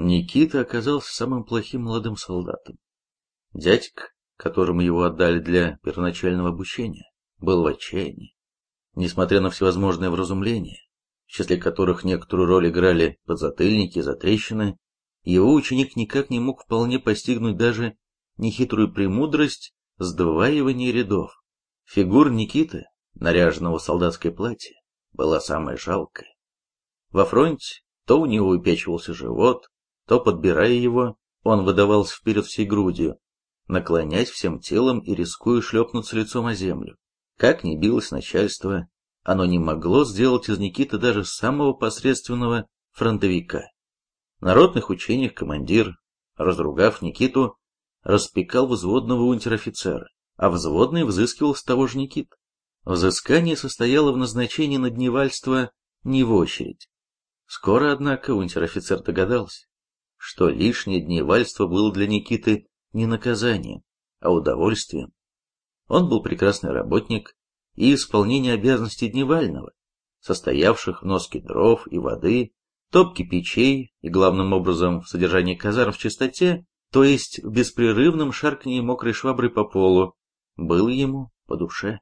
Никита оказался самым плохим молодым солдатом. Дядька, которому его отдали для первоначального обучения, был в отчаянии. Несмотря на всевозможные вразумления, в числе которых некоторую роль играли подзатыльники, затрещины, его ученик никак не мог вполне постигнуть даже нехитрую премудрость сдваивания рядов. Фигура Никиты, наряженного в солдатское платье, была самая жалкая. Во фронте то у него выпечивался живот, то, подбирая его, он выдавался вперед всей грудью, наклоняясь всем телом и рискуя шлепнуться лицом о землю. Как ни билось начальство, оно не могло сделать из Никиты даже самого посредственного фронтовика. В народных учениях командир, разругав Никиту, распекал взводного унтер-офицера, а взводный взыскивал с того же Никит. Взыскание состояло в назначении на дневальство не в очередь. Скоро, однако, унтер-офицер догадался, что лишнее дневальство было для Никиты не наказанием, а удовольствием. Он был прекрасный работник, и исполнение обязанностей дневального, состоявших в носке дров и воды, топке печей и, главным образом, в содержании казарм в чистоте, то есть в беспрерывном шарканье мокрой швабры по полу, было ему по душе.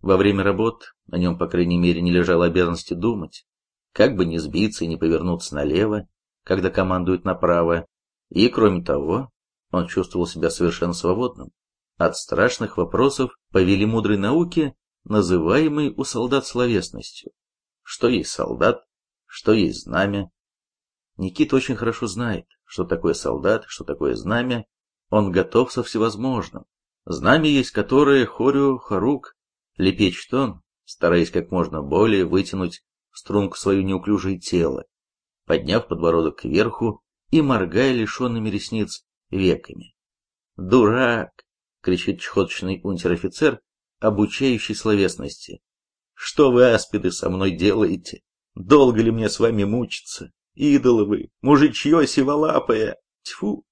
Во время работ на нем, по крайней мере, не лежало обязанности думать, как бы не сбиться и не повернуться налево, когда командуют направо, и, кроме того, он чувствовал себя совершенно свободным от страшных вопросов по велимудрой науке, называемой у солдат словесностью. Что есть солдат, что есть знамя. Никита очень хорошо знает, что такое солдат, что такое знамя. Он готов со всевозможным. Знамя есть которое хорю харук, лепечет он, стараясь как можно более вытянуть струнку свое неуклюжее тело, подняв подбородок кверху и моргая лишенными ресниц веками. «Дурак!» — кричит чехоточный унтер-офицер, обучающий словесности. «Что вы, аспиды, со мной делаете? Долго ли мне с вами мучиться? Идолы вы, мужичье сиволапое! Тьфу!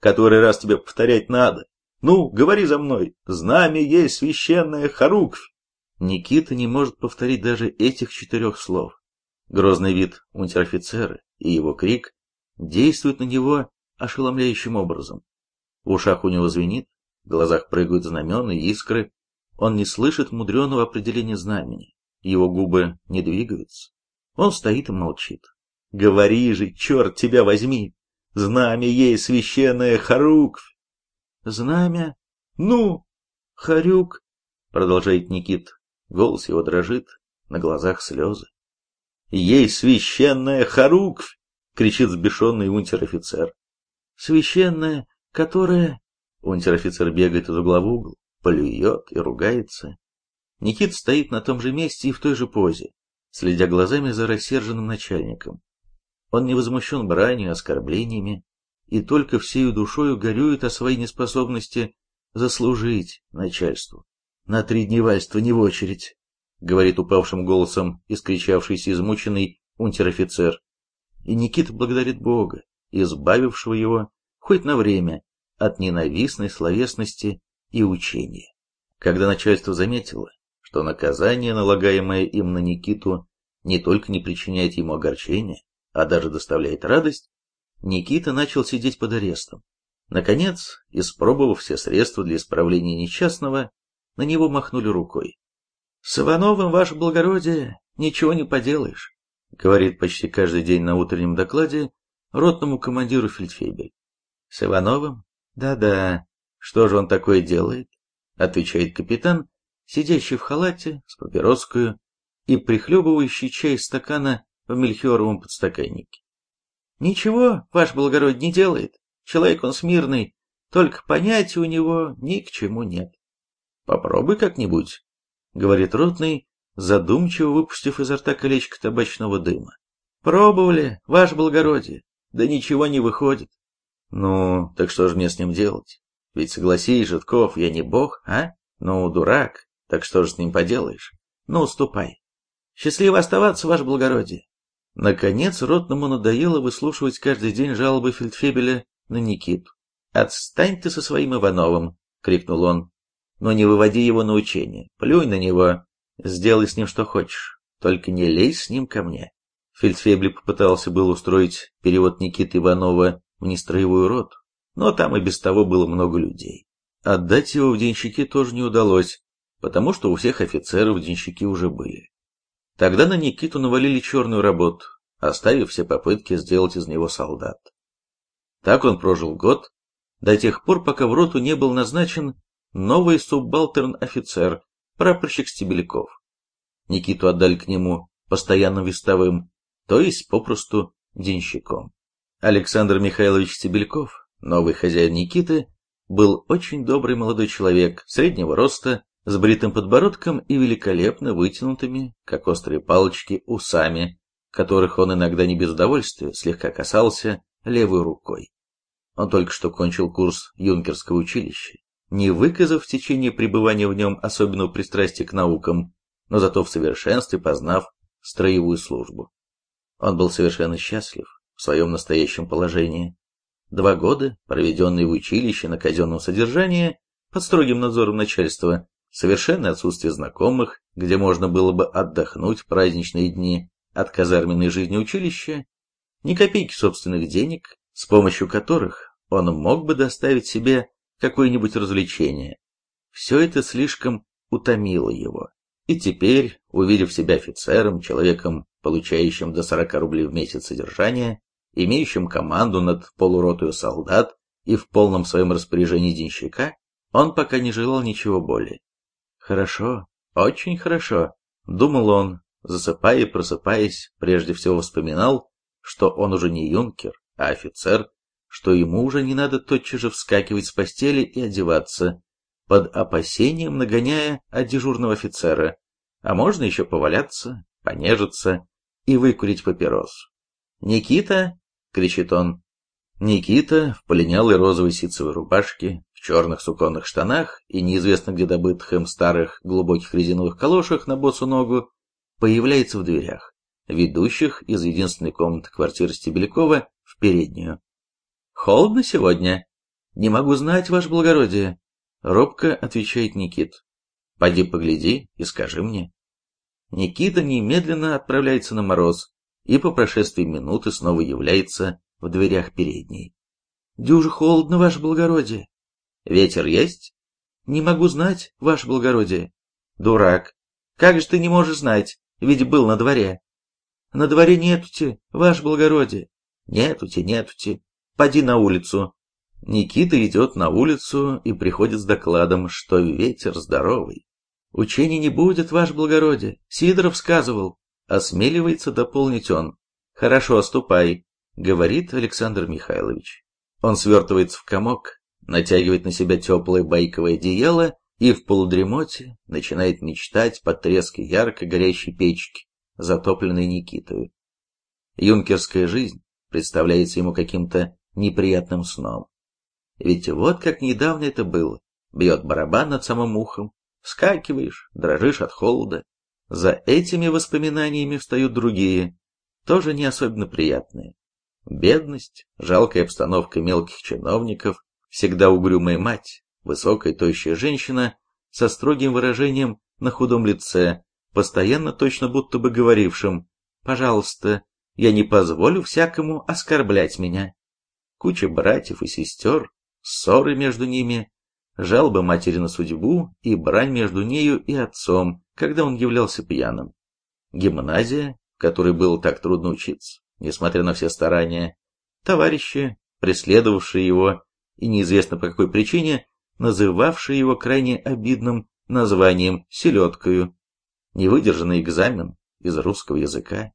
Который раз тебе повторять надо. Ну, говори за мной, знамя есть священная хоруквь!» Никита не может повторить даже этих четырех слов. Грозный вид унтер-офицера и его крик действуют на него ошеломляющим образом. В ушах у него звенит, в глазах прыгают знамена и искры. Он не слышит мудреного определения знамени. Его губы не двигаются. Он стоит и молчит. «Говори же, черт тебя возьми! Знамя есть священная Харуквь!» «Знамя? Ну, Харюк!» Продолжает Никит. Голос его дрожит, на глазах слезы. «Есть священная Харуквь!» — кричит сбешенный унтер-офицер. «Священная, которая...» Унтер-офицер бегает из угла в угол, плюет и ругается. Никит стоит на том же месте и в той же позе, следя глазами за рассерженным начальником. Он не возмущен бранью, оскорблениями, и только всею душою горюет о своей неспособности заслужить начальству. На три дневальства не в очередь, говорит упавшим голосом искричавшийся измученный унтер-офицер. И Никита благодарит Бога, избавившего его, хоть на время, от ненавистной словесности и учения. Когда начальство заметило, что наказание, налагаемое им на Никиту, не только не причиняет ему огорчения, а даже доставляет радость, Никита начал сидеть под арестом. Наконец, испробовав все средства для исправления несчастного, на него махнули рукой. «С Ивановым, ваше благородие, ничего не поделаешь», говорит почти каждый день на утреннем докладе ротному командиру фельдфебель. «С Ивановым? Да-да. Что же он такое делает?» отвечает капитан, сидящий в халате с папироскую и прихлебывающий чай из стакана в мельхиоровом подстаканнике. «Ничего, ваш благородие, не делает. Человек он смирный, только понятия у него ни к чему нет. Попробуй как-нибудь, — говорит ротный, задумчиво выпустив изо рта колечко табачного дыма. Пробовали, ваше благородие, да ничего не выходит. Ну, так что же мне с ним делать? Ведь согласись, Житков, я не бог, а? Ну, дурак, так что же с ним поделаешь? Ну, ступай. Счастливо оставаться, ваше благородие. Наконец, ротному надоело выслушивать каждый день жалобы фельдфебеля на Никиту. «Отстань ты со своим Ивановым!» — крикнул он но не выводи его на учение. Плюнь на него, сделай с ним что хочешь, только не лезь с ним ко мне. Фельдфебель попытался был устроить перевод Никиты Иванова в нестроевую роту, но там и без того было много людей. Отдать его в денщики тоже не удалось, потому что у всех офицеров денщики уже были. Тогда на Никиту навалили черную работу, оставив все попытки сделать из него солдат. Так он прожил год, до тех пор, пока в роту не был назначен новый суббалтерн-офицер, прапорщик Стебельков. Никиту отдали к нему постоянным вестовым, то есть попросту денщиком. Александр Михайлович Стебельков, новый хозяин Никиты, был очень добрый молодой человек, среднего роста, с бритым подбородком и великолепно вытянутыми, как острые палочки, усами, которых он иногда не без удовольствия слегка касался левой рукой. Он только что кончил курс юнкерского училища, не выказав в течение пребывания в нем особенного пристрастия к наукам, но зато в совершенстве познав строевую службу. Он был совершенно счастлив в своем настоящем положении. Два года, проведенные в училище на казенном содержании, под строгим надзором начальства, совершенное отсутствие знакомых, где можно было бы отдохнуть в праздничные дни от казарменной жизни училища, ни копейки собственных денег, с помощью которых он мог бы доставить себе какое-нибудь развлечение. Все это слишком утомило его. И теперь, увидев себя офицером, человеком, получающим до 40 рублей в месяц содержания, имеющим команду над полуротою солдат и в полном своем распоряжении денщика, он пока не желал ничего более. «Хорошо, очень хорошо», — думал он, засыпая и просыпаясь, прежде всего вспоминал, что он уже не юнкер, а офицер, что ему уже не надо тотчас же вскакивать с постели и одеваться, под опасением нагоняя от дежурного офицера, а можно еще поваляться, понежиться и выкурить папирос. «Никита!» — кричит он. Никита в полинялой розовой ситцевой рубашке, в черных суконных штанах и неизвестно где добытых им старых глубоких резиновых калошах на босу ногу появляется в дверях ведущих из единственной комнаты квартиры Стебелякова в переднюю. «Холодно сегодня?» «Не могу знать, ваше благородие», — робко отвечает Никит. «Поди погляди и скажи мне». Никита немедленно отправляется на мороз и по прошествии минуты снова является в дверях передней. «Дюже холодно, ваше благородие». «Ветер есть?» «Не могу знать, ваше благородие». «Дурак! Как же ты не можешь знать, ведь был на дворе?» На дворе нетути, ваше благородие. Нетути, нетути. Поди на улицу. Никита идет на улицу и приходит с докладом, что ветер здоровый. Учений не будет, ваше благородие. Сидоров сказывал. Осмеливается дополнить он. Хорошо, ступай, говорит Александр Михайлович. Он свертывается в комок, натягивает на себя теплое байковое одеяло и в полудремоте начинает мечтать под трески ярко горящей печки затопленный Никитой. Юнкерская жизнь представляется ему каким-то неприятным сном. Ведь вот как недавно это было. Бьет барабан над самым ухом, вскакиваешь, дрожишь от холода. За этими воспоминаниями встают другие, тоже не особенно приятные. Бедность, жалкая обстановка мелких чиновников, всегда угрюмая мать, высокая тощая женщина со строгим выражением на худом лице, постоянно точно будто бы говорившим «Пожалуйста, я не позволю всякому оскорблять меня». Куча братьев и сестер, ссоры между ними, жалобы матери на судьбу и брань между нею и отцом, когда он являлся пьяным. Гимназия, в которой было так трудно учиться, несмотря на все старания, товарищи, преследовавшие его и неизвестно по какой причине, называвшие его крайне обидным названием «селедкою», невыдержанный экзамен из русского языка,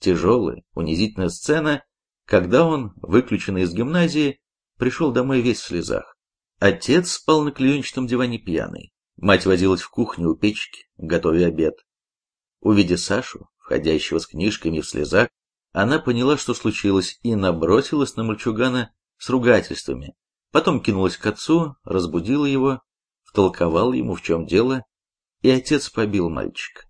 тяжелая, унизительная сцена, когда он, выключенный из гимназии, пришел домой весь в слезах. Отец спал на клеенчатом диване пьяный. Мать возилась в кухню у печки, готовя обед. Увидя Сашу, входящего с книжками в слезах, она поняла, что случилось, и набросилась на мальчугана с ругательствами. Потом кинулась к отцу, разбудила его, втолковала ему, в чем дело, и отец побил мальчика.